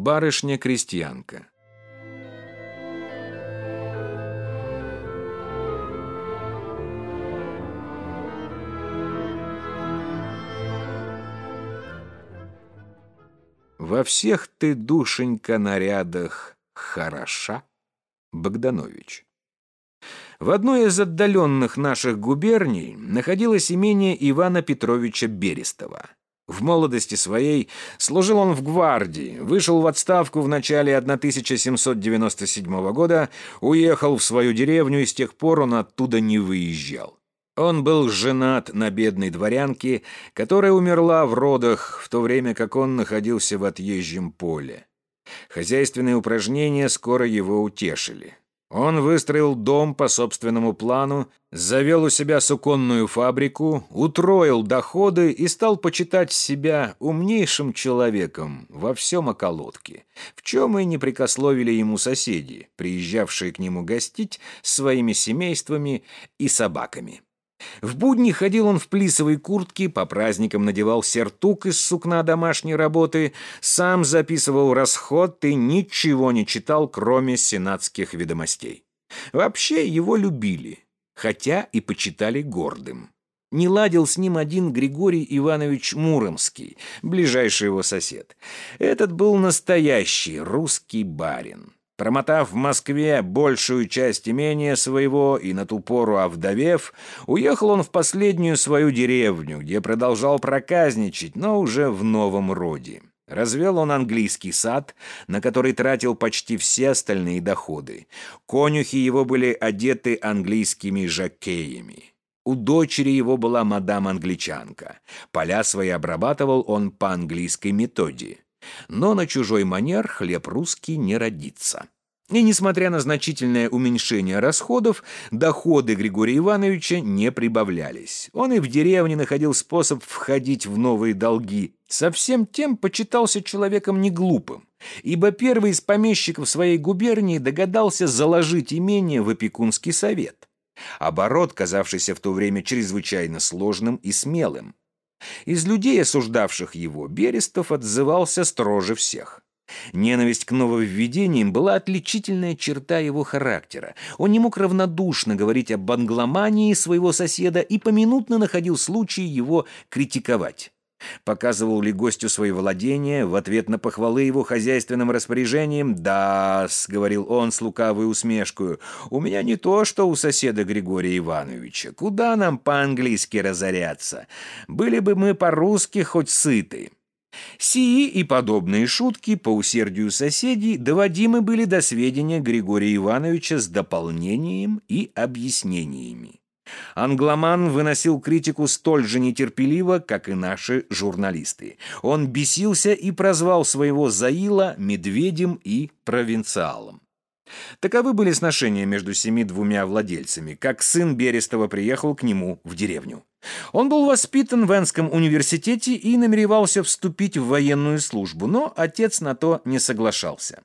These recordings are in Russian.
Барышня-крестьянка. Во всех ты, душенька, нарядах хороша, Богданович. В одной из отдаленных наших губерний находилось имение Ивана Петровича Берестова. В молодости своей служил он в гвардии, вышел в отставку в начале 1797 года, уехал в свою деревню и с тех пор он оттуда не выезжал. Он был женат на бедной дворянке, которая умерла в родах, в то время как он находился в отъезжем поле. Хозяйственные упражнения скоро его утешили. Он выстроил дом по собственному плану, завел у себя суконную фабрику, утроил доходы и стал почитать себя умнейшим человеком во всем околотке, в чем и не прикословили ему соседи, приезжавшие к нему гостить своими семействами и собаками. В будни ходил он в плисовой куртке, по праздникам надевал сертук из сукна домашней работы, сам записывал расход и ничего не читал, кроме сенатских ведомостей. Вообще его любили, хотя и почитали гордым. Не ладил с ним один Григорий Иванович Муромский, ближайший его сосед. Этот был настоящий русский барин. Промотав в Москве большую часть имения своего и на ту пору овдовев, уехал он в последнюю свою деревню, где продолжал проказничать, но уже в новом роде. Развел он английский сад, на который тратил почти все остальные доходы. Конюхи его были одеты английскими жакеями. У дочери его была мадам-англичанка. Поля свои обрабатывал он по английской методе. Но на чужой манер хлеб русский не родится. И несмотря на значительное уменьшение расходов, доходы Григория Ивановича не прибавлялись. Он и в деревне находил способ входить в новые долги. Совсем тем почитался человеком неглупым, ибо первый из помещиков своей губернии догадался заложить имение в опекунский совет. Оборот, казавшийся в то время чрезвычайно сложным и смелым. Из людей, осуждавших его, Берестов отзывался строже всех. Ненависть к нововведениям была отличительная черта его характера. Он не мог равнодушно говорить об англомании своего соседа и поминутно находил случай его критиковать. Показывал ли гостю свои владения в ответ на похвалы его хозяйственным распоряжением? да говорил он с лукавой усмешкой, — «у меня не то, что у соседа Григория Ивановича. Куда нам по-английски разоряться? Были бы мы по-русски хоть сыты». Сии и подобные шутки по усердию соседей доводимы были до сведения Григория Ивановича с дополнением и объяснениями. Англоман выносил критику столь же нетерпеливо, как и наши журналисты. Он бесился и прозвал своего Заила медведем и провинциалом. Таковы были сношения между семи двумя владельцами, как сын Берестова приехал к нему в деревню. Он был воспитан в Энском университете и намеревался вступить в военную службу, но отец на то не соглашался.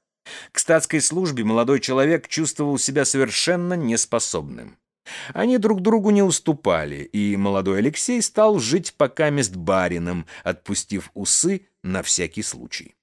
К статской службе молодой человек чувствовал себя совершенно неспособным. Они друг другу не уступали, и молодой Алексей стал жить пока мест барином, отпустив усы на всякий случай.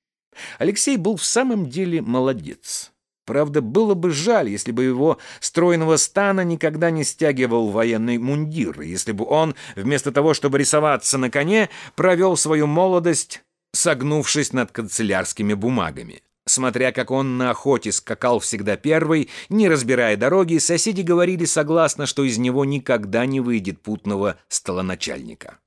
Алексей был в самом деле молодец. Правда, было бы жаль, если бы его стройного стана никогда не стягивал военный мундир, если бы он, вместо того, чтобы рисоваться на коне, провел свою молодость, согнувшись над канцелярскими бумагами. Смотря как он на охоте скакал всегда первый, не разбирая дороги, соседи говорили согласно, что из него никогда не выйдет путного столоначальника.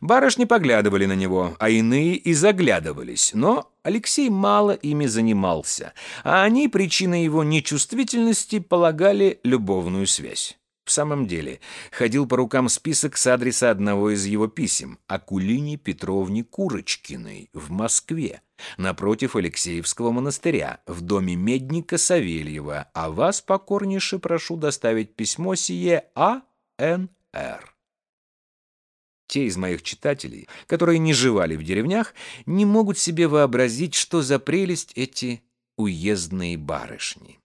Барышни поглядывали на него, а иные и заглядывались, но Алексей мало ими занимался, а они причиной его нечувствительности полагали любовную связь. В самом деле, ходил по рукам список с адреса одного из его писем Акулине Петровне Курочкиной в Москве, напротив Алексеевского монастыря, в доме медника Савельева, а вас покорнейше прошу доставить письмо сие А.Н.Р. Те из моих читателей, которые не живали в деревнях, не могут себе вообразить, что за прелесть эти уездные барышни.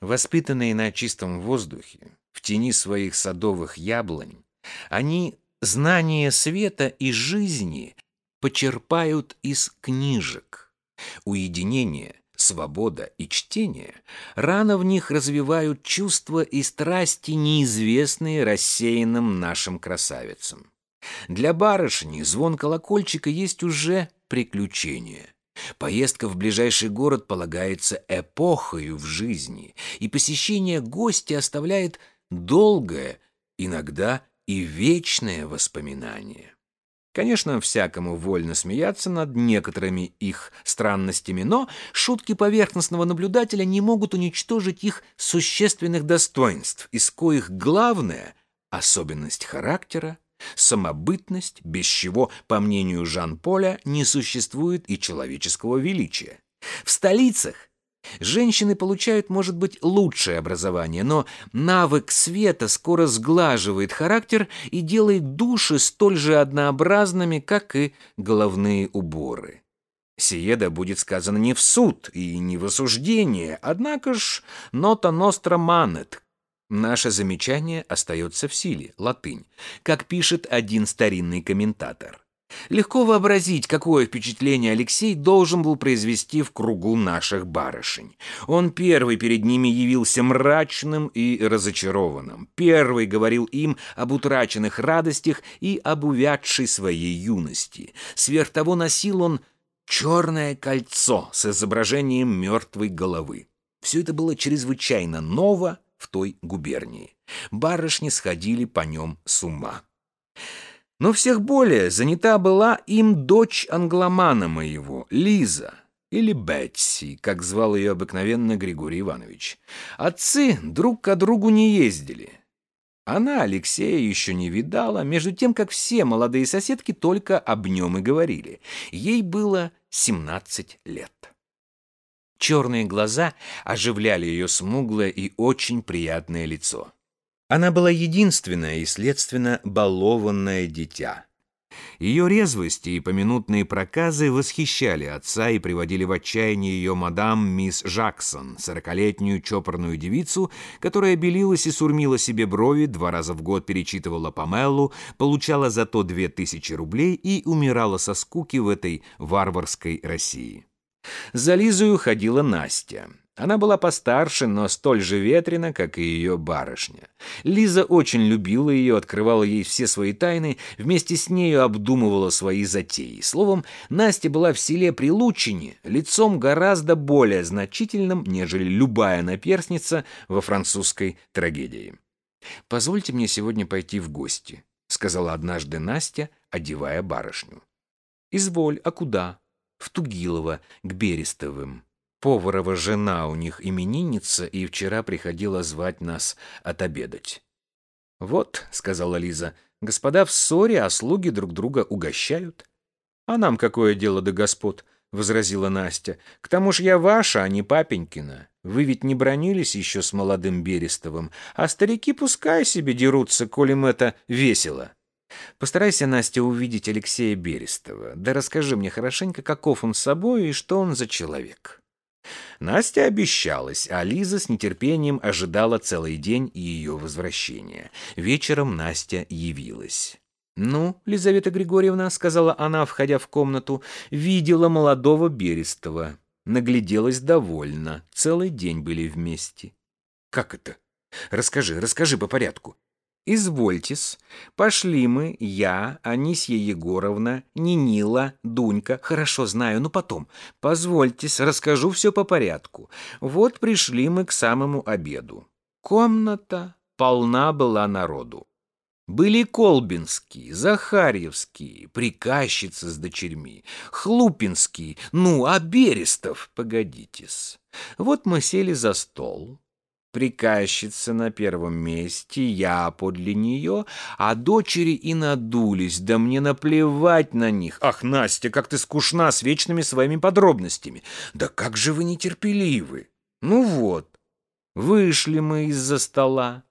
Воспитанные на чистом воздухе, в тени своих садовых яблонь, они знание света и жизни почерпают из книжек. Уединение, свобода и чтение рано в них развивают чувства и страсти, неизвестные рассеянным нашим красавицам. Для барышни звон колокольчика есть уже приключение. Поездка в ближайший город полагается эпохою в жизни, и посещение гостя оставляет долгое, иногда и вечное воспоминание. Конечно, всякому вольно смеяться над некоторыми их странностями, но шутки поверхностного наблюдателя не могут уничтожить их существенных достоинств, из коих главное — особенность характера, самобытность, без чего, по мнению Жан-Поля, не существует и человеческого величия. В столицах Женщины получают, может быть, лучшее образование, но навык света скоро сглаживает характер и делает души столь же однообразными, как и головные уборы. Сиеда будет сказано не в суд и не в осуждение, однако ж «нота ностра манет». Наше замечание остается в силе, латынь, как пишет один старинный комментатор. Легко вообразить, какое впечатление Алексей должен был произвести в кругу наших барышень. Он первый перед ними явился мрачным и разочарованным. Первый говорил им об утраченных радостях и об увядшей своей юности. Сверх того носил он черное кольцо с изображением мертвой головы. Все это было чрезвычайно ново в той губернии. Барышни сходили по нем с ума. Но всех более занята была им дочь англомана моего, Лиза, или Бетси, как звал ее обыкновенно Григорий Иванович. Отцы друг к другу не ездили. Она Алексея еще не видала, между тем, как все молодые соседки только об нем и говорили. Ей было 17 лет. Черные глаза оживляли ее смуглое и очень приятное лицо. Она была единственное и, следственно, балованное дитя. Ее резвости и поминутные проказы восхищали отца и приводили в отчаяние ее мадам мисс Жаксон, сорокалетнюю чопорную девицу, которая белилась и сурмила себе брови, два раза в год перечитывала Памеллу, получала зато две тысячи рублей и умирала со скуки в этой варварской России. За Лизою ходила Настя. Она была постарше, но столь же ветрена, как и ее барышня. Лиза очень любила ее, открывала ей все свои тайны, вместе с нею обдумывала свои затеи. Словом, Настя была в селе Прилучине лицом гораздо более значительным, нежели любая наперсница во французской трагедии. «Позвольте мне сегодня пойти в гости», — сказала однажды Настя, одевая барышню. «Изволь, а куда?» «В Тугилово, к Берестовым». Поварова жена у них именинница и вчера приходила звать нас отобедать. «Вот», — сказала Лиза, — «господа в ссоре, а слуги друг друга угощают». «А нам какое дело до господ?» — возразила Настя. «К тому ж я ваша, а не папенькина. Вы ведь не бронились еще с молодым Берестовым, а старики пускай себе дерутся, коли им это весело». Постарайся, Настя, увидеть Алексея Берестова. Да расскажи мне хорошенько, каков он с собой и что он за человек. Настя обещалась, а Лиза с нетерпением ожидала целый день ее возвращения. Вечером Настя явилась. «Ну, Лизавета Григорьевна», — сказала она, входя в комнату, — «видела молодого Берестова. Нагляделась довольно. Целый день были вместе». «Как это? Расскажи, расскажи по порядку». «Извольтесь. Пошли мы, я, Анисья Егоровна, Нинила, Дунька. Хорошо знаю, но потом. Позвольтесь, расскажу все по порядку. Вот пришли мы к самому обеду. Комната полна была народу. Были Колбинские, Захарьевские, приказчицы с дочерьми, Хлупинские, ну, а Берестов, погодитесь. Вот мы сели за стол, Приказчица на первом месте, я подле нее, а дочери и надулись, да мне наплевать на них. Ах, Настя, как ты скучна с вечными своими подробностями. Да как же вы нетерпеливы. Ну вот, вышли мы из-за стола.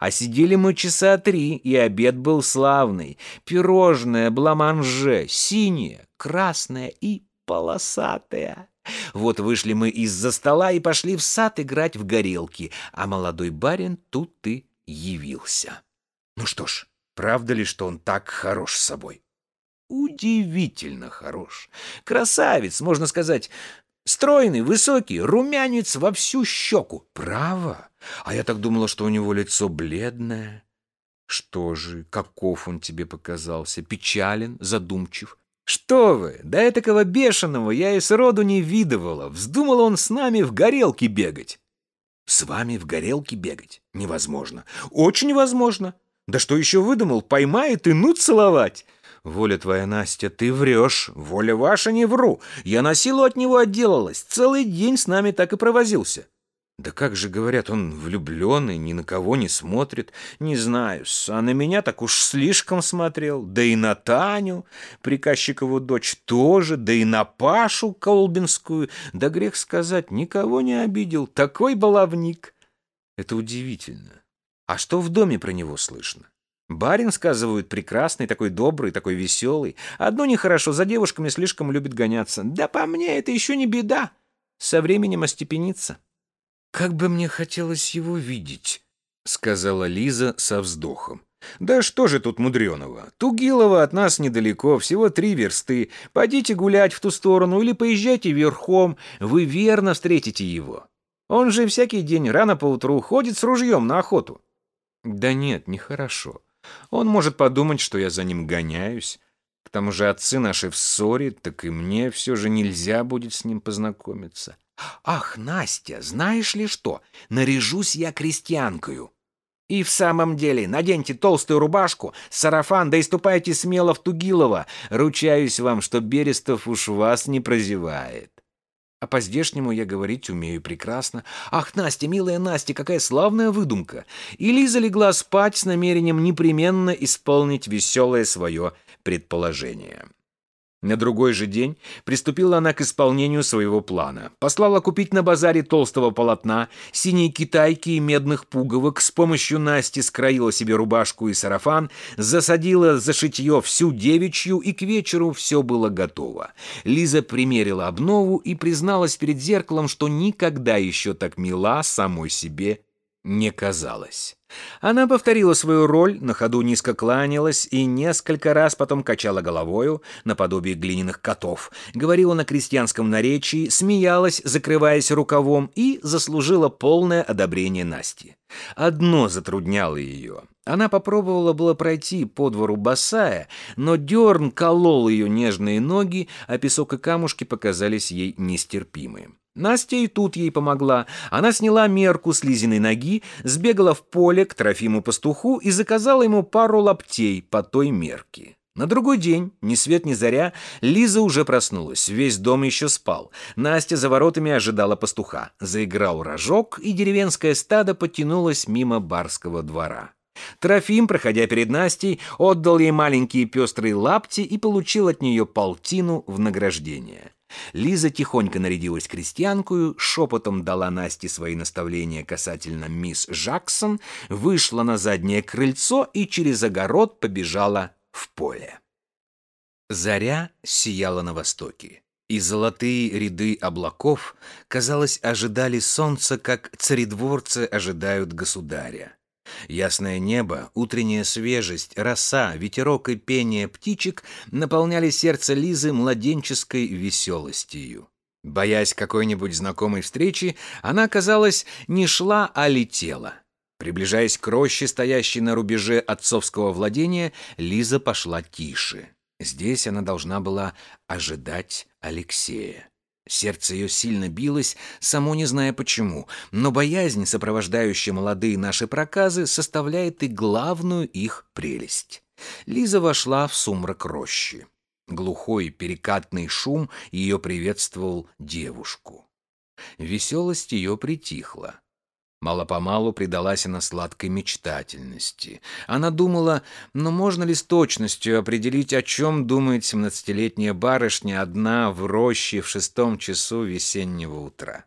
А сидели мы часа три, и обед был славный. Пирожное, бламанже, синее, красное и полосатое. Вот вышли мы из-за стола и пошли в сад играть в горелки, а молодой барин тут и явился. Ну что ж, правда ли, что он так хорош с собой? удивительно хорош. Красавец, можно сказать, стройный, высокий, румянец во всю щеку. Право? А я так думала, что у него лицо бледное. Что же, каков он тебе показался? Печален, задумчив? Что вы, да этакого бешеного я и сроду не видывала. Вздумал он с нами в горелке бегать. С вами в горелке бегать? Невозможно. Очень возможно. Да что еще выдумал? Поймает и ну целовать. Воля твоя, Настя, ты врешь. Воля ваша, не вру. Я на силу от него отделалась. Целый день с нами так и провозился. Да как же, говорят, он влюбленный, ни на кого не смотрит. Не знаю, а на меня так уж слишком смотрел. Да и на Таню, приказчикову дочь, тоже, да и на Пашу Колбинскую. Да грех сказать, никого не обидел. Такой баловник. Это удивительно. А что в доме про него слышно? Барин, сказывают, прекрасный, такой добрый, такой веселый. Одно нехорошо, за девушками слишком любит гоняться. Да по мне это еще не беда. Со временем остепенится. «Как бы мне хотелось его видеть», — сказала Лиза со вздохом. «Да что же тут мудреного? Тугилова от нас недалеко, всего три версты. Пойдите гулять в ту сторону или поезжайте верхом, вы верно встретите его. Он же всякий день рано поутру ходит с ружьем на охоту». «Да нет, нехорошо. Он может подумать, что я за ним гоняюсь. К тому же отцы наши в ссоре, так и мне все же нельзя будет с ним познакомиться». «Ах, Настя, знаешь ли что? Наряжусь я крестьянкою». «И в самом деле, наденьте толстую рубашку, сарафан, да и ступайте смело в Тугилово. Ручаюсь вам, что Берестов уж вас не прозевает». А по-здешнему я говорить умею прекрасно. «Ах, Настя, милая Настя, какая славная выдумка!» И Лиза легла спать с намерением непременно исполнить веселое свое предположение. На другой же день приступила она к исполнению своего плана. Послала купить на базаре толстого полотна, синие китайки и медных пуговок, с помощью Насти скроила себе рубашку и сарафан, засадила за шитье всю девичью, и к вечеру все было готово. Лиза примерила обнову и призналась перед зеркалом, что никогда еще так мила самой себе не казалось. Она повторила свою роль, на ходу низко кланялась и несколько раз потом качала головою, наподобие глиняных котов, говорила на крестьянском наречии, смеялась, закрываясь рукавом, и заслужила полное одобрение Насти. Одно затрудняло ее. Она попробовала было пройти по двору босая, но дерн колол ее нежные ноги, а песок и камушки показались ей нестерпимы. Настя и тут ей помогла. Она сняла мерку с Лизиной ноги, сбегала в поле к Трофиму-пастуху и заказала ему пару лаптей по той мерке. На другой день, ни свет ни заря, Лиза уже проснулась, весь дом еще спал. Настя за воротами ожидала пастуха. Заиграл рожок, и деревенское стадо потянулось мимо барского двора. Трофим, проходя перед Настей, отдал ей маленькие пестрые лапти и получил от нее полтину в награждение. Лиза тихонько нарядилась крестьянкую, шепотом дала Насте свои наставления касательно мисс Жаксон, вышла на заднее крыльцо и через огород побежала в поле. Заря сияла на востоке, и золотые ряды облаков, казалось, ожидали солнца, как царедворцы ожидают государя. Ясное небо, утренняя свежесть, роса, ветерок и пение птичек наполняли сердце Лизы младенческой веселостью. Боясь какой-нибудь знакомой встречи, она, казалось, не шла, а летела. Приближаясь к роще, стоящей на рубеже отцовского владения, Лиза пошла тише. Здесь она должна была ожидать Алексея. Сердце ее сильно билось, само не зная почему, но боязнь, сопровождающая молодые наши проказы, составляет и главную их прелесть. Лиза вошла в сумрак рощи. Глухой перекатный шум ее приветствовал девушку. Веселость ее притихла. Мало-помалу предалась она сладкой мечтательности. Она думала, но можно ли с точностью определить, о чем думает семнадцатилетняя барышня одна в роще в шестом часу весеннего утра.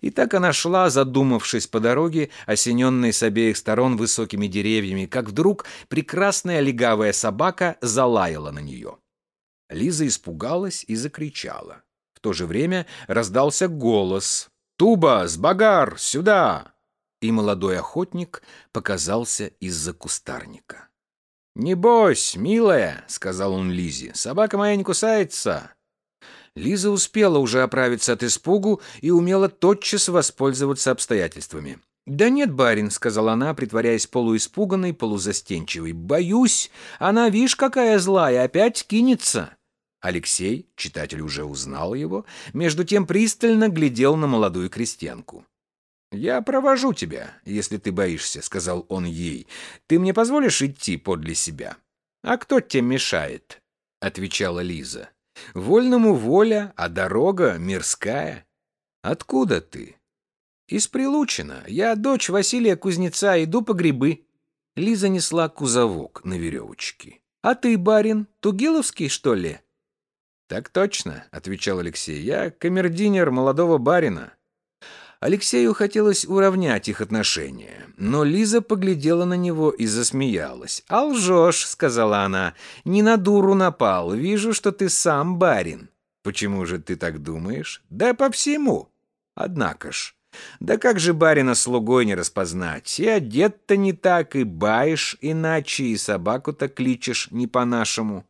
И так она шла, задумавшись по дороге, осененной с обеих сторон высокими деревьями, как вдруг прекрасная легавая собака залаяла на нее. Лиза испугалась и закричала. В то же время раздался голос, «Туба, сбагар, сюда!» И молодой охотник показался из-за кустарника. «Небось, милая», — сказал он Лизе, — «собака моя не кусается». Лиза успела уже оправиться от испугу и умела тотчас воспользоваться обстоятельствами. «Да нет, барин», — сказала она, притворяясь полуиспуганной, полузастенчивой. «Боюсь, она, видишь, какая злая, опять кинется». Алексей, читатель уже узнал его, между тем пристально глядел на молодую крестьянку. «Я провожу тебя, если ты боишься», — сказал он ей. «Ты мне позволишь идти подле себя?» «А кто тебе мешает?» — отвечала Лиза. «Вольному воля, а дорога мирская. Откуда ты?» «Из Прилучина. Я дочь Василия Кузнеца, иду по грибы». Лиза несла кузовок на веревочке. «А ты, барин, Тугиловский, что ли?» «Так точно», — отвечал Алексей. «Я камердинер молодого барина». Алексею хотелось уравнять их отношения, но Лиза поглядела на него и засмеялась. «А лжешь», — сказала она, — «не на дуру напал, вижу, что ты сам барин». «Почему же ты так думаешь?» «Да по всему». «Однако ж». «Да как же барина слугой не распознать? И одет-то не так, и баешь иначе, и собаку-то кличешь не по-нашему».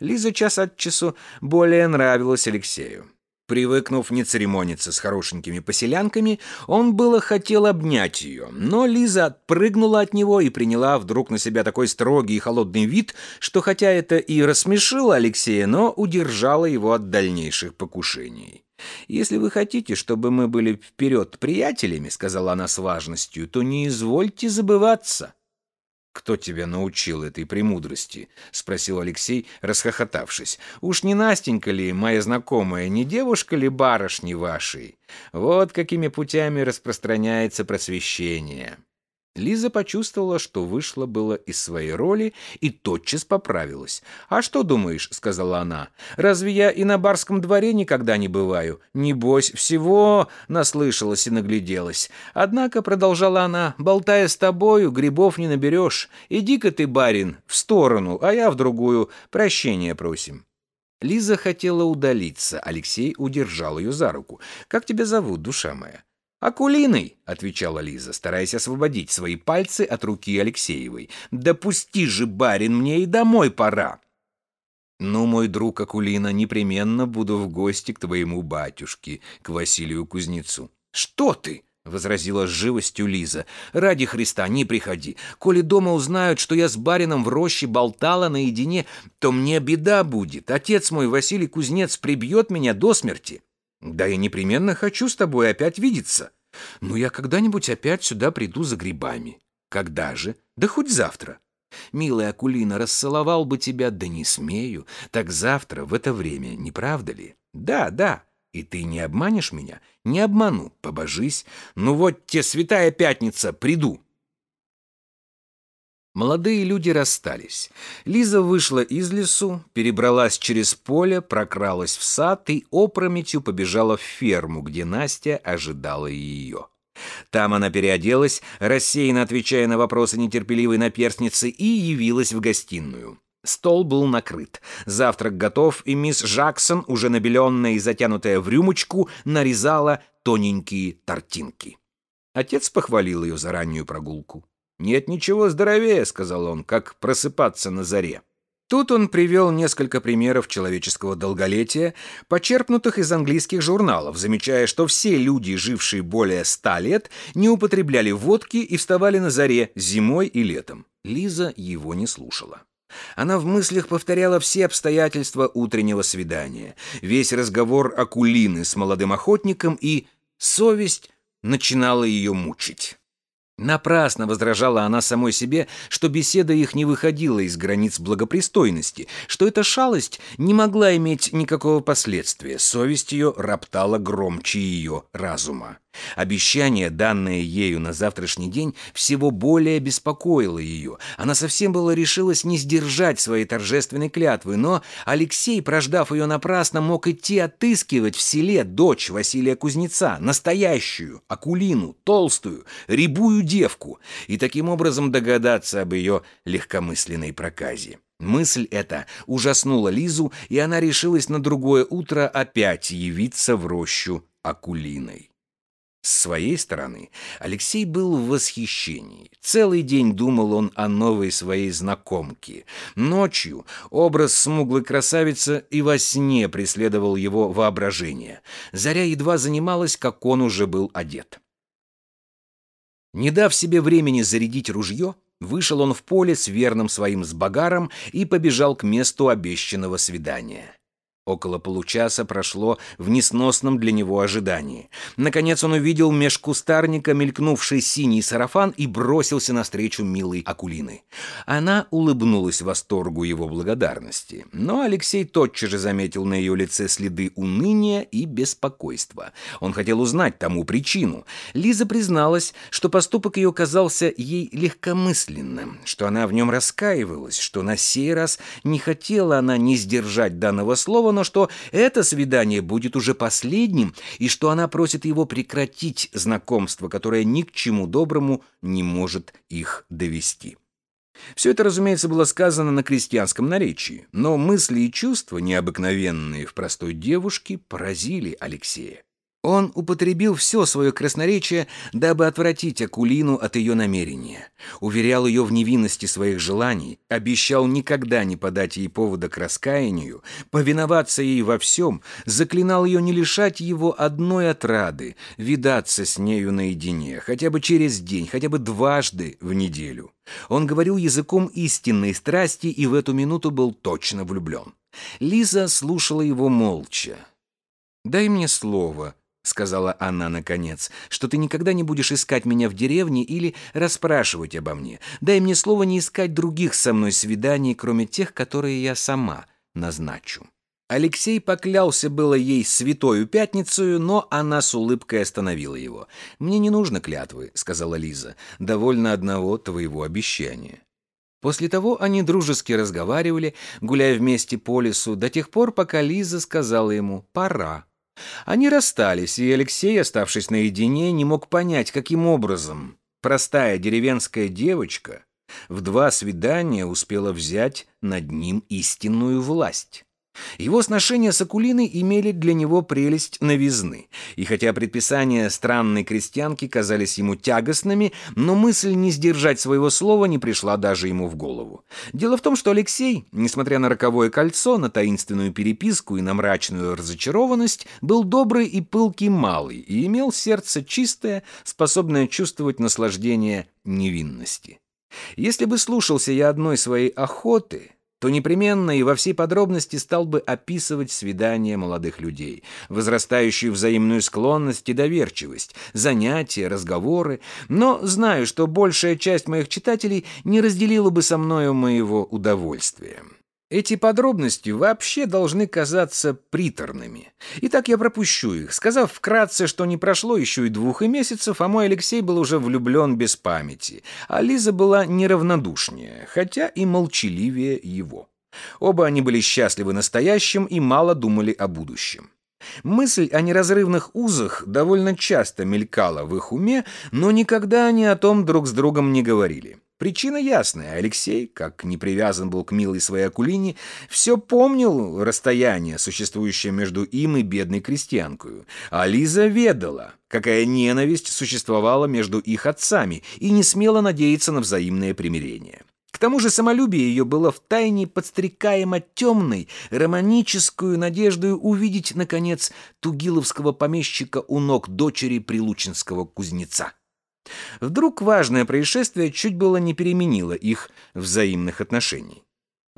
Лиза час от часу более нравилась Алексею. Привыкнув не церемониться с хорошенькими поселянками, он было хотел обнять ее, но Лиза отпрыгнула от него и приняла вдруг на себя такой строгий и холодный вид, что хотя это и рассмешило Алексея, но удержало его от дальнейших покушений. «Если вы хотите, чтобы мы были вперед приятелями, — сказала она с важностью, — то не извольте забываться. «Кто тебя научил этой премудрости?» — спросил Алексей, расхохотавшись. «Уж не Настенька ли, моя знакомая, не девушка ли барышни вашей? Вот какими путями распространяется просвещение». Лиза почувствовала, что вышла было из своей роли и тотчас поправилась. «А что думаешь?» — сказала она. «Разве я и на барском дворе никогда не бываю? Небось, всего наслышалась и нагляделась. Однако, — продолжала она, — болтая с тобою, грибов не наберешь. Иди-ка ты, барин, в сторону, а я в другую. Прощения просим». Лиза хотела удалиться. Алексей удержал ее за руку. «Как тебя зовут, душа моя?» «Акулиной», — отвечала Лиза, стараясь освободить свои пальцы от руки Алексеевой. «Допусти же, барин, мне и домой пора». «Ну, мой друг Акулина, непременно буду в гости к твоему батюшке, к Василию Кузнецу». «Что ты?» — возразила с живостью Лиза. «Ради Христа, не приходи. Коли дома узнают, что я с барином в роще болтала наедине, то мне беда будет. Отец мой, Василий Кузнец, прибьет меня до смерти». Да я непременно хочу с тобой опять видеться. Но я когда-нибудь опять сюда приду за грибами. Когда же? Да хоть завтра. Милая Акулина, расцеловал бы тебя, да не смею. Так завтра, в это время, не правда ли? Да, да. И ты не обманешь меня? Не обману, побожись. Ну вот те святая пятница, приду. Молодые люди расстались. Лиза вышла из лесу, перебралась через поле, прокралась в сад и опрометью побежала в ферму, где Настя ожидала ее. Там она переоделась, рассеянно отвечая на вопросы нетерпеливой наперстницы, и явилась в гостиную. Стол был накрыт. Завтрак готов, и мисс Жаксон, уже набеленная и затянутая в рюмочку, нарезала тоненькие тортинки. Отец похвалил ее за раннюю прогулку. «Нет ничего здоровее», — сказал он, — «как просыпаться на заре». Тут он привел несколько примеров человеческого долголетия, почерпнутых из английских журналов, замечая, что все люди, жившие более ста лет, не употребляли водки и вставали на заре зимой и летом. Лиза его не слушала. Она в мыслях повторяла все обстоятельства утреннего свидания, весь разговор Акулины с молодым охотником, и совесть начинала ее мучить. Напрасно возражала она самой себе, что беседа их не выходила из границ благопристойности, что эта шалость не могла иметь никакого последствия, совесть ее роптала громче ее разума. Обещание, данное ею на завтрашний день, всего более беспокоило ее. Она совсем было решилась не сдержать своей торжественной клятвы, но Алексей, прождав ее напрасно, мог идти отыскивать в селе дочь Василия Кузнеца, настоящую, акулину, толстую, рябую девку, и таким образом догадаться об ее легкомысленной проказе. Мысль эта ужаснула Лизу, и она решилась на другое утро опять явиться в рощу Акулиной. С своей стороны, Алексей был в восхищении. Целый день думал он о новой своей знакомке. Ночью образ смуглой красавицы и во сне преследовал его воображение. Заря едва занималась, как он уже был одет. Не дав себе времени зарядить ружье, вышел он в поле с верным своим сбагаром и побежал к месту обещанного свидания. Около получаса прошло в несносном для него ожидании. Наконец он увидел меж кустарника мелькнувший синий сарафан и бросился навстречу милой Акулины. Она улыбнулась восторгу его благодарности, но Алексей тотчас же заметил на ее лице следы уныния и беспокойства. Он хотел узнать тому причину. Лиза призналась, что поступок ее казался ей легкомысленным, что она в нем раскаивалась, что на сей раз не хотела она не сдержать данного слова, но что это свидание будет уже последним, и что она просит его прекратить знакомство, которое ни к чему доброму не может их довести. Все это, разумеется, было сказано на крестьянском наречии, но мысли и чувства, необыкновенные в простой девушке, поразили Алексея. Он употребил все свое красноречие, дабы отвратить Акулину от ее намерения. Уверял ее в невинности своих желаний, обещал никогда не подать ей повода к раскаянию, повиноваться ей во всем, заклинал ее не лишать его одной отрады, видаться с нею наедине, хотя бы через день, хотя бы дважды в неделю. Он говорил языком истинной страсти и в эту минуту был точно влюблен. Лиза слушала его молча. «Дай мне слово», — сказала она наконец, — «что ты никогда не будешь искать меня в деревне или расспрашивать обо мне. Дай мне слово не искать других со мной свиданий, кроме тех, которые я сама назначу». Алексей поклялся было ей святою пятницею, но она с улыбкой остановила его. «Мне не нужно клятвы», — сказала Лиза, — «довольно одного твоего обещания». После того они дружески разговаривали, гуляя вместе по лесу, до тех пор, пока Лиза сказала ему «пора». Они расстались, и Алексей, оставшись наедине, не мог понять, каким образом простая деревенская девочка в два свидания успела взять над ним истинную власть. Его сношения с Акулиной имели для него прелесть новизны, и хотя предписания странной крестьянки казались ему тягостными, но мысль не сдержать своего слова не пришла даже ему в голову. Дело в том, что Алексей, несмотря на роковое кольцо, на таинственную переписку и на мрачную разочарованность, был добрый и пылкий малый и имел сердце чистое, способное чувствовать наслаждение невинности. Если бы слушался я одной своей охоты, то непременно и во всей подробности стал бы описывать свидания молодых людей, возрастающую взаимную склонность и доверчивость, занятия, разговоры, но знаю, что большая часть моих читателей не разделила бы со мною моего удовольствия. Эти подробности вообще должны казаться приторными. Итак, я пропущу их, сказав вкратце, что не прошло еще и двух и месяцев, а мой Алексей был уже влюблен без памяти, а Лиза была неравнодушнее, хотя и молчаливее его. Оба они были счастливы настоящим и мало думали о будущем. Мысль о неразрывных узах довольно часто мелькала в их уме, но никогда они о том друг с другом не говорили. Причина ясная. Алексей, как не привязан был к милой своей Акулине, все помнил расстояние, существующее между им и бедной крестьянкою. А Лиза ведала, какая ненависть существовала между их отцами, и не смела надеяться на взаимное примирение. К тому же самолюбие ее было втайне подстрекаемо темной, романическую надеждой увидеть, наконец, тугиловского помещика у ног дочери прилучинского кузнеца. Вдруг важное происшествие чуть было не переменило их взаимных отношений.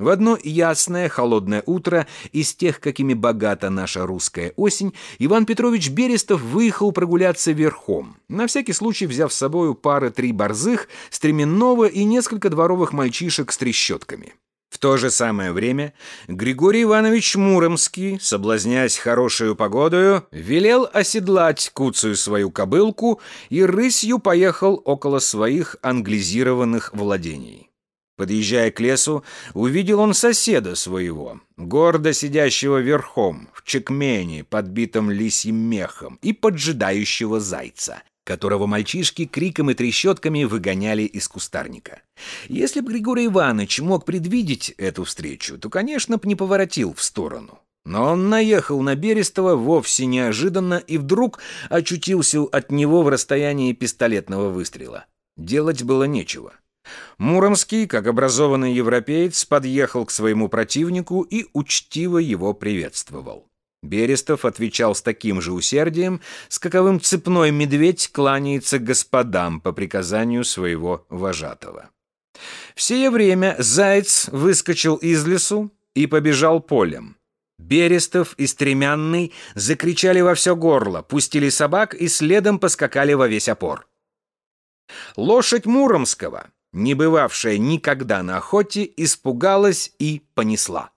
В одно ясное, холодное утро, из тех, какими богата наша русская осень, Иван Петрович Берестов выехал прогуляться верхом, на всякий случай взяв с собою пары-три борзых, стременного и несколько дворовых мальчишек с трещотками. В то же самое время Григорий Иванович Муромский, соблазняясь хорошую погодою, велел оседлать куцую свою кобылку и рысью поехал около своих англизированных владений. Подъезжая к лесу, увидел он соседа своего, гордо сидящего верхом, в чекмене, подбитом лисьим мехом, и поджидающего зайца которого мальчишки криком и трещотками выгоняли из кустарника. Если бы Григорий Иванович мог предвидеть эту встречу, то, конечно, б не поворотил в сторону. Но он наехал на Берестова вовсе неожиданно и вдруг очутился от него в расстоянии пистолетного выстрела. Делать было нечего. Муромский, как образованный европеец, подъехал к своему противнику и учтиво его приветствовал. Берестов отвечал с таким же усердием, с каковым цепной медведь кланяется господам по приказанию своего вожатого. В сие время заяц выскочил из лесу и побежал полем. Берестов и Стремянный закричали во все горло, пустили собак и следом поскакали во весь опор. Лошадь Муромского, не бывавшая никогда на охоте, испугалась и понесла.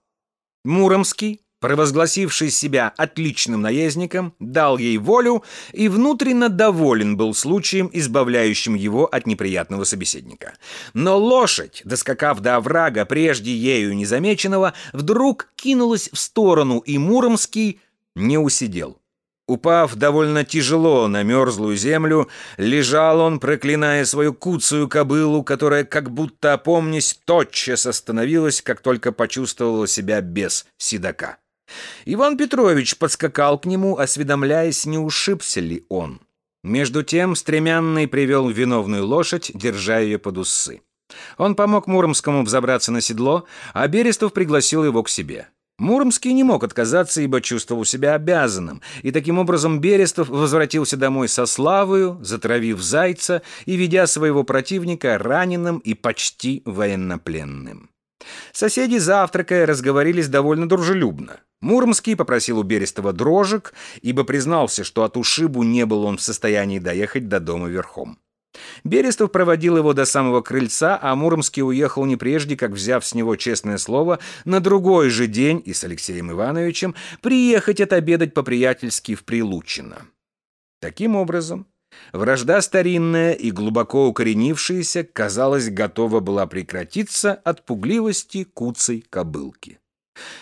Муромский, провозгласивший себя отличным наездником, дал ей волю и внутренно доволен был случаем, избавляющим его от неприятного собеседника. Но лошадь, доскакав до оврага, прежде ею незамеченного, вдруг кинулась в сторону, и Муромский не усидел. Упав довольно тяжело на мерзлую землю, лежал он, проклиная свою куцую кобылу, которая, как будто опомнясь, тотчас остановилась, как только почувствовала себя без седока. Иван Петрович подскакал к нему, осведомляясь, не ушибся ли он. Между тем Стремянный привел виновную лошадь, держа ее под усы. Он помог Муромскому взобраться на седло, а Берестов пригласил его к себе. Муромский не мог отказаться, ибо чувствовал себя обязанным, и таким образом Берестов возвратился домой со славою, затравив зайца и ведя своего противника раненым и почти военнопленным. Соседи, завтракая, разговорились довольно дружелюбно. Муромский попросил у Берестова дрожек, ибо признался, что от ушибу не был он в состоянии доехать до дома верхом. Берестов проводил его до самого крыльца, а Муромский уехал не прежде, как, взяв с него честное слово, на другой же день и с Алексеем Ивановичем приехать отобедать по-приятельски в Прилучино. Таким образом, Вражда старинная и глубоко укоренившаяся, казалось, готова была прекратиться от пугливости куцей кобылки.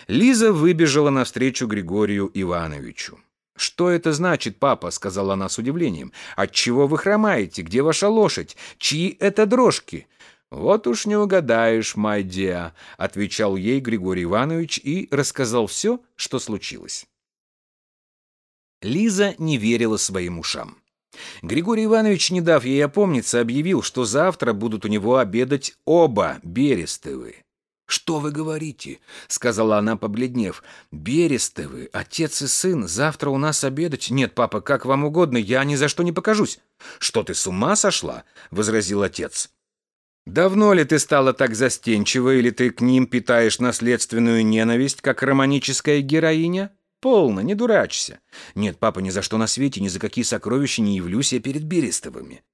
Лиза выбежала навстречу Григорию Ивановичу. «Что это значит, папа?» — сказала она с удивлением. «Отчего вы хромаете? Где ваша лошадь? Чьи это дрожки?» «Вот уж не угадаешь, майдия», — отвечал ей Григорий Иванович и рассказал все, что случилось. Лиза не верила своим ушам. Григорий Иванович, не дав ей опомниться, объявил, что завтра будут у него обедать оба Берестовы. «Что вы говорите?» — сказала она, побледнев. «Берестовы, отец и сын, завтра у нас обедать? Нет, папа, как вам угодно, я ни за что не покажусь». «Что ты с ума сошла?» — возразил отец. «Давно ли ты стала так застенчива, или ты к ним питаешь наследственную ненависть, как романическая героиня?» «Полно, не дурачься. Нет, папа, ни за что на свете, ни за какие сокровища не явлюсь я перед Берестовыми».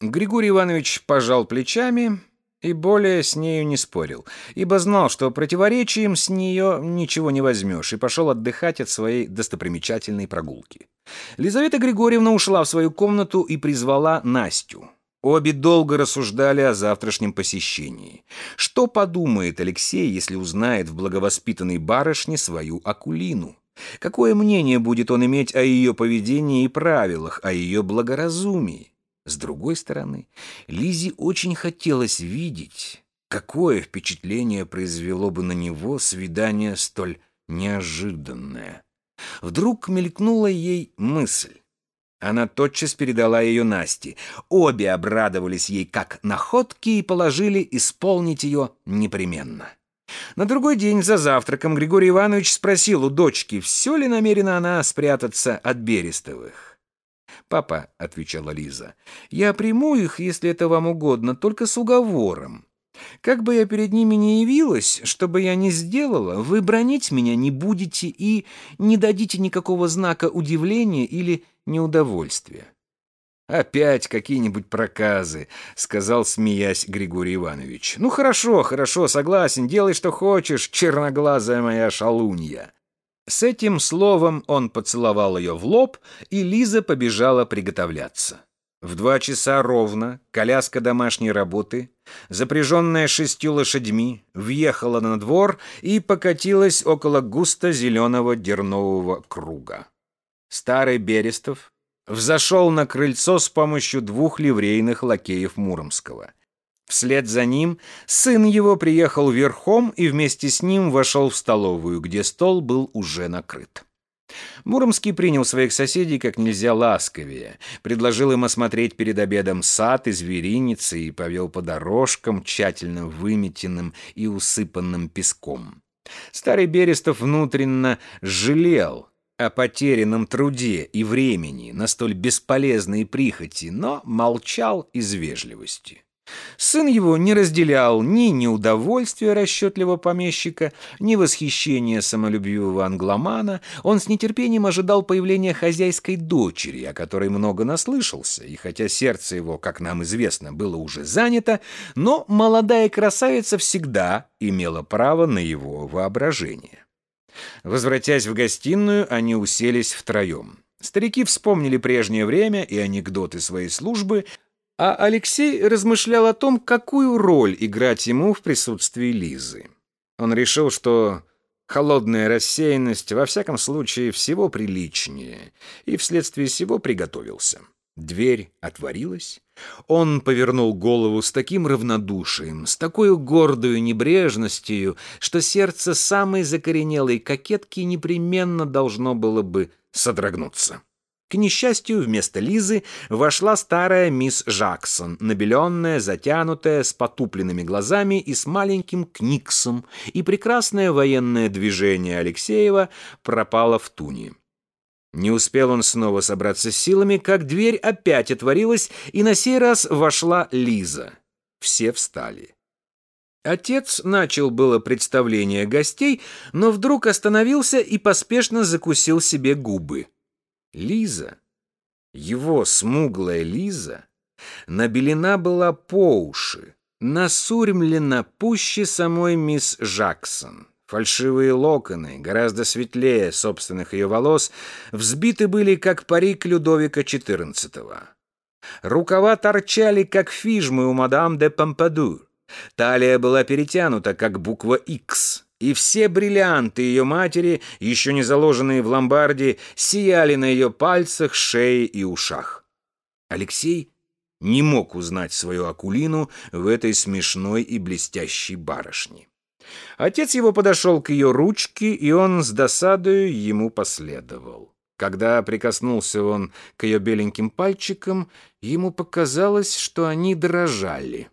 Григорий Иванович пожал плечами и более с нею не спорил, ибо знал, что противоречием с нее ничего не возьмешь, и пошел отдыхать от своей достопримечательной прогулки. Лизавета Григорьевна ушла в свою комнату и призвала Настю. Обе долго рассуждали о завтрашнем посещении. Что подумает Алексей, если узнает в благовоспитанной барышне свою Акулину? Какое мнение будет он иметь о ее поведении и правилах, о ее благоразумии? С другой стороны, Лизе очень хотелось видеть, какое впечатление произвело бы на него свидание столь неожиданное. Вдруг мелькнула ей мысль. Она тотчас передала ее Насте. Обе обрадовались ей как находке и положили исполнить ее непременно. На другой день за завтраком Григорий Иванович спросил у дочки, все ли намерена она спрятаться от Берестовых. «Папа», — отвечала Лиза, — «я приму их, если это вам угодно, только с уговором. Как бы я перед ними не явилась, что бы я ни сделала, вы бронить меня не будете и не дадите никакого знака удивления или неудовольствия. «Опять какие-нибудь проказы», — сказал, смеясь Григорий Иванович. «Ну хорошо, хорошо, согласен, делай, что хочешь, черноглазая моя шалунья». С этим словом он поцеловал ее в лоб, и Лиза побежала приготовляться. В два часа ровно коляска домашней работы, запряженная шестью лошадьми, въехала на двор и покатилась около густо зеленого дернового круга. Старый Берестов взошел на крыльцо с помощью двух ливрейных лакеев Муромского. Вслед за ним сын его приехал верхом и вместе с ним вошел в столовую, где стол был уже накрыт. Муромский принял своих соседей как нельзя ласковее, предложил им осмотреть перед обедом сад и звериницы и повел по дорожкам, тщательно выметенным и усыпанным песком. Старый Берестов внутренно жалел о потерянном труде и времени на столь бесполезные прихоти, но молчал из вежливости. Сын его не разделял ни неудовольствия расчетливого помещика, ни восхищения самолюбивого англомана. Он с нетерпением ожидал появления хозяйской дочери, о которой много наслышался, и хотя сердце его, как нам известно, было уже занято, но молодая красавица всегда имела право на его воображение. Возвратясь в гостиную, они уселись втроем. Старики вспомнили прежнее время и анекдоты своей службы, а Алексей размышлял о том, какую роль играть ему в присутствии Лизы. Он решил, что холодная рассеянность во всяком случае всего приличнее, и вследствие всего приготовился. Дверь отворилась. Он повернул голову с таким равнодушием, с такой гордою небрежностью, что сердце самой закоренелой кокетки непременно должно было бы содрогнуться. К несчастью, вместо Лизы вошла старая мисс Жаксон, набеленная, затянутая, с потупленными глазами и с маленьким книксом, и прекрасное военное движение Алексеева пропало в туне. Не успел он снова собраться с силами, как дверь опять отворилась, и на сей раз вошла Лиза. Все встали. Отец начал было представление гостей, но вдруг остановился и поспешно закусил себе губы. Лиза, его смуглая Лиза, набелена была по уши, насурмлена пуще самой мисс Жаксон. Фальшивые локоны, гораздо светлее собственных ее волос, взбиты были, как парик Людовика XIV. Рукава торчали, как фижмы у мадам де Помпадур. Талия была перетянута, как буква «Х», и все бриллианты ее матери, еще не заложенные в ломбарде, сияли на ее пальцах, шее и ушах. Алексей не мог узнать свою Акулину в этой смешной и блестящей барышне. Отец его подошел к ее ручке, и он с досадою ему последовал. Когда прикоснулся он к ее беленьким пальчикам, ему показалось, что они дрожали.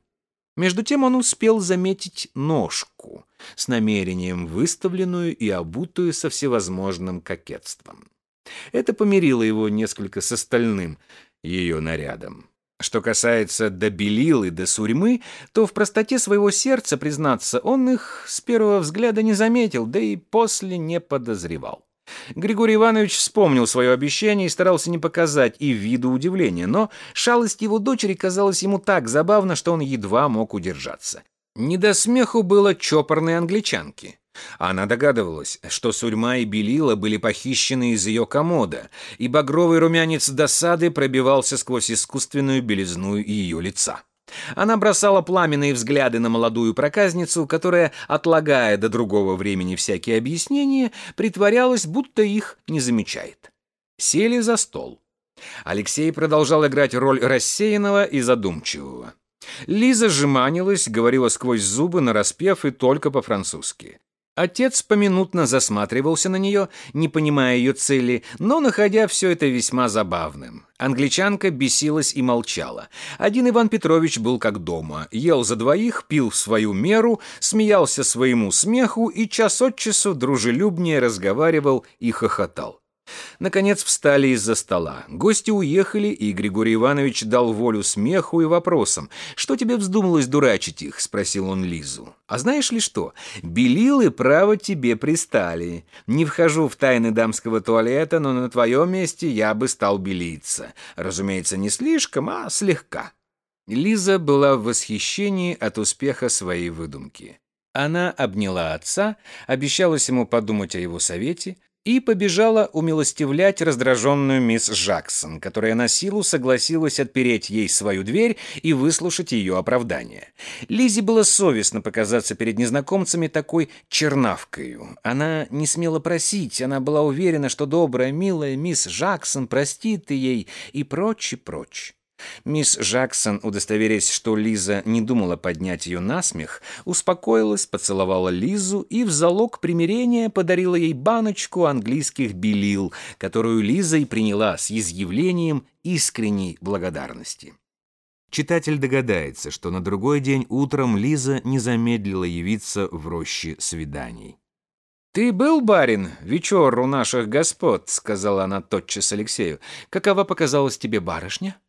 Между тем он успел заметить ножку, с намерением выставленную и обутую со всевозможным кокетством. Это помирило его несколько с остальным ее нарядом. Что касается до белил и до сурьмы, то в простоте своего сердца, признаться, он их с первого взгляда не заметил, да и после не подозревал. Григорий Иванович вспомнил свое обещание и старался не показать и виду удивления, но шалость его дочери казалась ему так забавна, что он едва мог удержаться. Не до смеху было чопорной англичанки. Она догадывалась, что сурьма и белила были похищены из ее комода, и багровый румянец досады пробивался сквозь искусственную белизну ее лица. Она бросала пламенные взгляды на молодую проказницу, которая, отлагая до другого времени всякие объяснения, притворялась, будто их не замечает. Сели за стол. Алексей продолжал играть роль рассеянного и задумчивого. Лиза жеманилась, говорила сквозь зубы, нараспев и только по-французски. Отец поминутно засматривался на нее, не понимая ее цели, но находя все это весьма забавным. Англичанка бесилась и молчала. Один Иван Петрович был как дома, ел за двоих, пил в свою меру, смеялся своему смеху и час от часу дружелюбнее разговаривал и хохотал. Наконец встали из-за стола. Гости уехали, и Григорий Иванович дал волю смеху и вопросам. «Что тебе вздумалось дурачить их?» — спросил он Лизу. «А знаешь ли что? Белилы, право, тебе пристали. Не вхожу в тайны дамского туалета, но на твоем месте я бы стал белиться. Разумеется, не слишком, а слегка». Лиза была в восхищении от успеха своей выдумки. Она обняла отца, обещалась ему подумать о его совете, и побежала умилостивлять раздраженную мисс Джексон, которая на силу согласилась отпереть ей свою дверь и выслушать ее оправдание. Лизе было совестно показаться перед незнакомцами такой чернавкою. Она не смела просить, она была уверена, что добрая, милая мисс Джексон простит ей и прочь, и прочь. Мисс Жаксон, удостоверясь, что Лиза не думала поднять ее на смех, успокоилась, поцеловала Лизу и в залог примирения подарила ей баночку английских белил, которую Лиза и приняла с изъявлением искренней благодарности. Читатель догадается, что на другой день утром Лиза не замедлила явиться в роще свиданий. «Ты был, барин, вечер у наших господ», — сказала она тотчас Алексею. «Какова показалась тебе барышня?»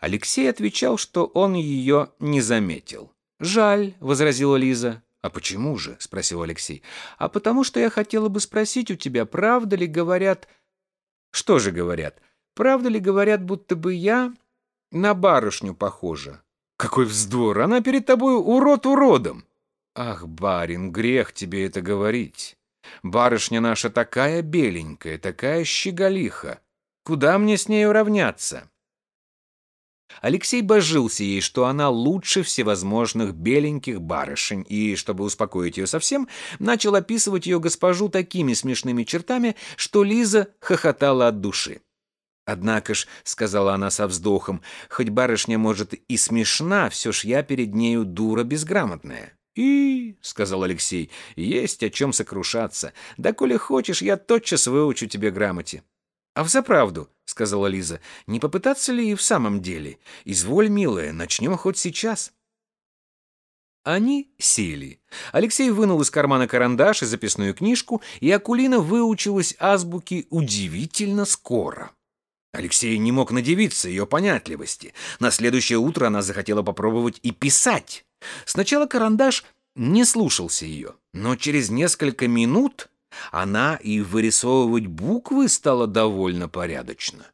Алексей отвечал, что он ее не заметил. «Жаль», — возразила Лиза. «А почему же?» — спросил Алексей. «А потому что я хотела бы спросить у тебя, правда ли говорят...» «Что же говорят? Правда ли говорят, будто бы я на барышню похожа?» «Какой вздор! Она перед тобой урод уродом!» «Ах, барин, грех тебе это говорить. Барышня наша такая беленькая, такая щеголиха. Куда мне с нею равняться?» Алексей божился ей, что она лучше всевозможных беленьких барышень, и, чтобы успокоить ее совсем, начал описывать ее госпожу такими смешными чертами, что Лиза хохотала от души. «Однако ж», — сказала она со вздохом, — «хоть барышня, может, и смешна, все ж я перед нею дура безграмотная». «И, — сказал Алексей, — есть о чем сокрушаться. Да коли хочешь, я тотчас выучу тебе грамоте». «А взаправду», — сказала Лиза, — «не попытаться ли и в самом деле? Изволь, милая, начнем хоть сейчас». Они сели. Алексей вынул из кармана карандаш и записную книжку, и Акулина выучилась азбуки удивительно скоро. Алексей не мог надевиться ее понятливости. На следующее утро она захотела попробовать и писать. Сначала карандаш не слушался ее, но через несколько минут она и вырисовывать буквы стала довольно порядочно.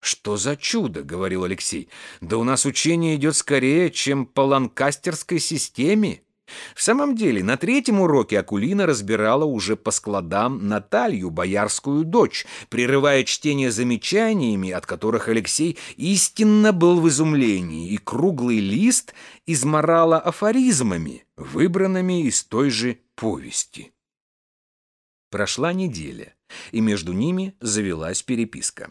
«Что за чудо?» — говорил Алексей. «Да у нас учение идет скорее, чем по ланкастерской системе». В самом деле, на третьем уроке Акулина разбирала уже по складам Наталью, боярскую дочь, прерывая чтение замечаниями, от которых Алексей истинно был в изумлении, и круглый лист изморала афоризмами, выбранными из той же повести. Прошла неделя, и между ними завелась переписка.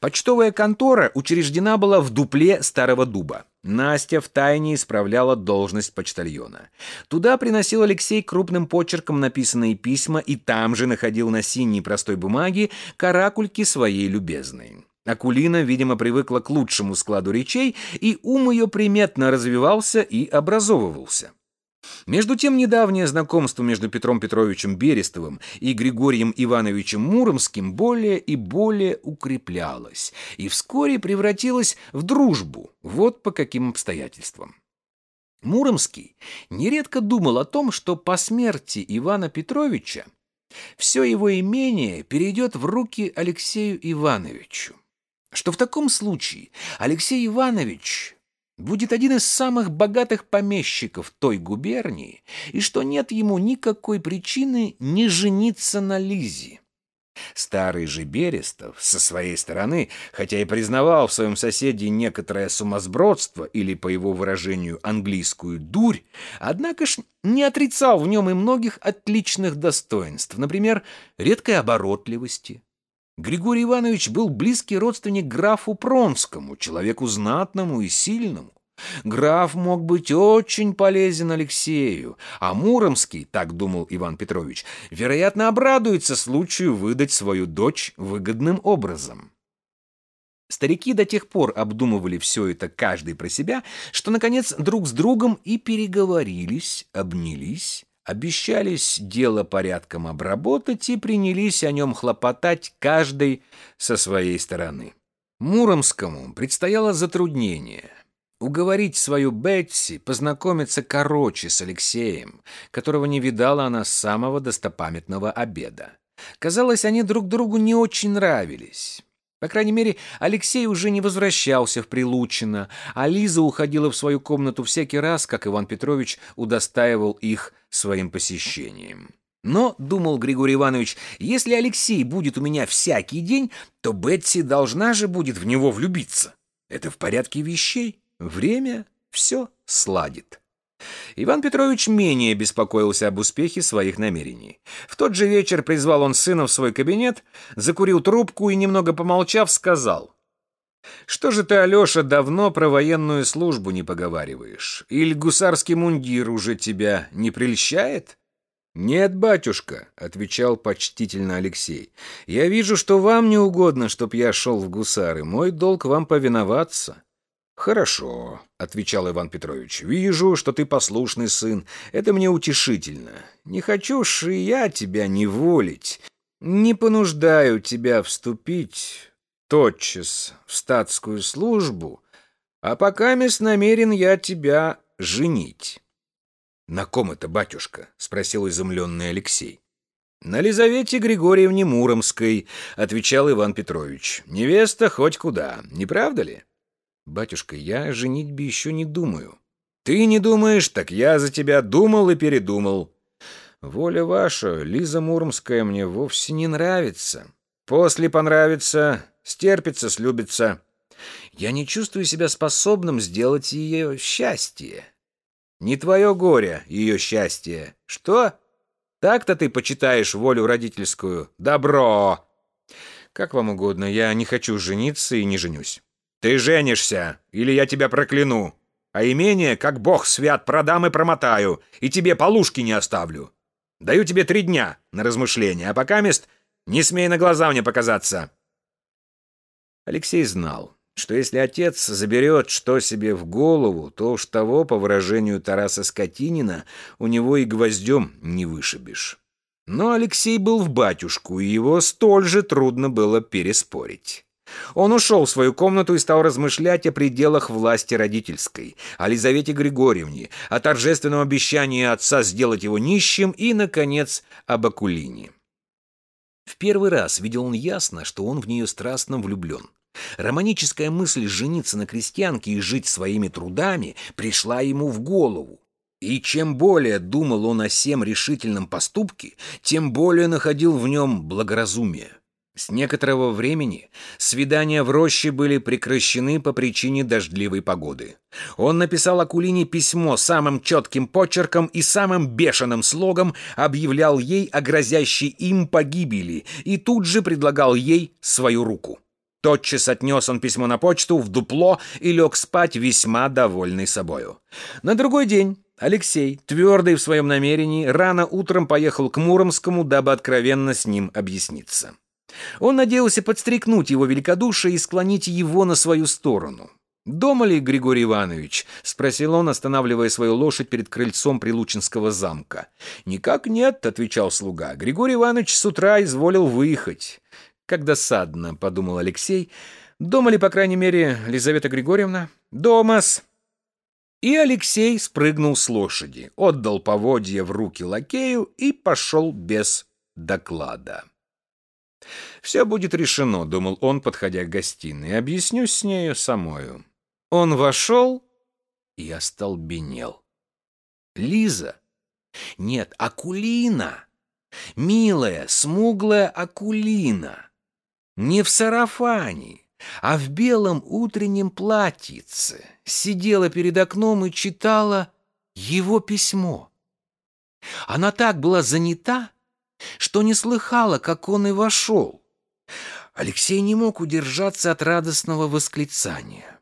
Почтовая контора учреждена была в дупле Старого Дуба. Настя втайне исправляла должность почтальона. Туда приносил Алексей крупным почерком написанные письма и там же находил на синей простой бумаге каракульки своей любезной. Акулина, видимо, привыкла к лучшему складу речей, и ум ее приметно развивался и образовывался. Между тем, недавнее знакомство между Петром Петровичем Берестовым и Григорием Ивановичем Муромским более и более укреплялось и вскоре превратилось в дружбу. Вот по каким обстоятельствам. Муромский нередко думал о том, что по смерти Ивана Петровича все его имение перейдет в руки Алексею Ивановичу. Что в таком случае Алексей Иванович будет один из самых богатых помещиков той губернии, и что нет ему никакой причины не жениться на Лизе. Старый же Берестов, со своей стороны, хотя и признавал в своем соседе некоторое сумасбродство или, по его выражению, английскую дурь, однако ж не отрицал в нем и многих отличных достоинств, например, редкой оборотливости, Григорий Иванович был близкий родственник графу Пронскому, человеку знатному и сильному. Граф мог быть очень полезен Алексею, а Муромский, так думал Иван Петрович, вероятно, обрадуется случаю выдать свою дочь выгодным образом. Старики до тех пор обдумывали все это каждый про себя, что, наконец, друг с другом и переговорились, обнялись обещались дело порядком обработать и принялись о нем хлопотать каждый со своей стороны. Муромскому предстояло затруднение — уговорить свою Бетси познакомиться короче с Алексеем, которого не видала она с самого достопамятного обеда. Казалось, они друг другу не очень нравились. По крайней мере, Алексей уже не возвращался в Прилучино, а Лиза уходила в свою комнату всякий раз, как Иван Петрович удостаивал их своим посещением. Но, думал Григорий Иванович, если Алексей будет у меня всякий день, то Бетси должна же будет в него влюбиться. Это в порядке вещей. Время все сладит. Иван Петрович менее беспокоился об успехе своих намерений. В тот же вечер призвал он сына в свой кабинет, закурил трубку и, немного помолчав, сказал, Что же ты, Алеша, давно про военную службу не поговариваешь? Или гусарский мундир уже тебя не прельщает? «Нет, батюшка», — отвечал почтительно Алексей. «Я вижу, что вам не угодно, чтоб я шел в гусары. Мой долг вам повиноваться». «Хорошо», — отвечал Иван Петрович. «Вижу, что ты послушный сын. Это мне утешительно. Не хочу ж и я тебя неволить. Не понуждаю тебя вступить тотчас в статскую службу, а пока мест намерен я тебя женить». «На ком это, батюшка?» — спросил изумленный Алексей. «На Лизавете Григорьевне Муромской», — отвечал Иван Петрович. «Невеста хоть куда, не правда ли?» «Батюшка, я о женитьбе еще не думаю». «Ты не думаешь, так я за тебя думал и передумал». «Воля ваша, Лиза Муромская мне вовсе не нравится. После понравится, стерпится, слюбится. Я не чувствую себя способным сделать ее счастье. Не твое горе, ее счастье. Что? Так-то ты почитаешь волю родительскую? Добро! Как вам угодно, я не хочу жениться и не женюсь. Ты женишься, или я тебя прокляну. А имение, как бог свят, продам и промотаю, и тебе полушки не оставлю. Даю тебе три дня на размышление, а пока мест не смей на глаза мне показаться. Алексей знал, что если отец заберет что себе в голову, то уж того, по выражению Тараса Скотинина, у него и гвоздем не вышибешь. Но Алексей был в батюшку, и его столь же трудно было переспорить. Он ушел в свою комнату и стал размышлять о пределах власти родительской, о Лизавете Григорьевне, о торжественном обещании отца сделать его нищим и, наконец, об Акулине. В первый раз видел он ясно, что он в нее страстно влюблен. Романическая мысль жениться на крестьянке и жить своими трудами пришла ему в голову. И чем более думал он о сем решительном поступке, тем более находил в нем благоразумие. С некоторого времени свидания в роще были прекращены по причине дождливой погоды. Он написал Акулине письмо самым четким почерком и самым бешеным слогом, объявлял ей о грозящей им погибели и тут же предлагал ей свою руку. Тотчас отнес он письмо на почту в дупло и лег спать весьма довольный собою. На другой день Алексей, твердый в своем намерении, рано утром поехал к Муромскому, дабы откровенно с ним объясниться. Он надеялся подстрекнуть его великодушие и склонить его на свою сторону. «Дома ли Григорий Иванович?» — спросил он, останавливая свою лошадь перед крыльцом Прилучинского замка. «Никак нет», — отвечал слуга. «Григорий Иванович с утра изволил выехать. Как досадно, подумал Алексей. Дома ли, по крайней мере, Лизавета Григорьевна? Дома-с. И Алексей спрыгнул с лошади, отдал поводья в руки лакею и пошел без доклада. «Все будет решено», — думал он, подходя к гостиной. «Объяснюсь с нею самою». Он вошел и остолбенел. «Лиза? Нет, Акулина! Милая, смуглая Акулина!» не в сарафане, а в белом утреннем платьице, сидела перед окном и читала его письмо. Она так была занята, что не слыхала, как он и вошел. Алексей не мог удержаться от радостного восклицания.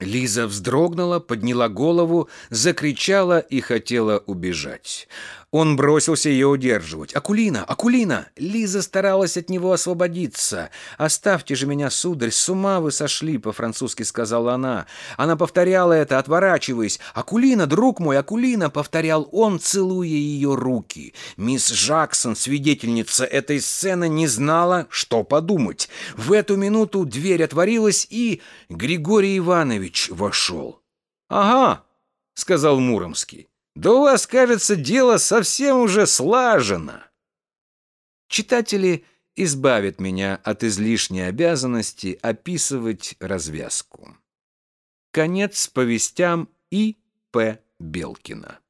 Лиза вздрогнула, подняла голову, закричала и хотела убежать. Он бросился ее удерживать. «Акулина! Акулина!» Лиза старалась от него освободиться. «Оставьте же меня, сударь, с ума вы сошли!» По-французски сказала она. Она повторяла это, отворачиваясь. «Акулина, друг мой, Акулина!» Повторял он, целуя ее руки. Мисс Жаксон, свидетельница этой сцены, не знала, что подумать. В эту минуту дверь отворилась, и Григорий Иванович вошел. «Ага!» — сказал Муромский. Да у вас, кажется, дело совсем уже слажено. Читатели избавят меня от излишней обязанности описывать развязку. Конец повестям И. П. Белкина.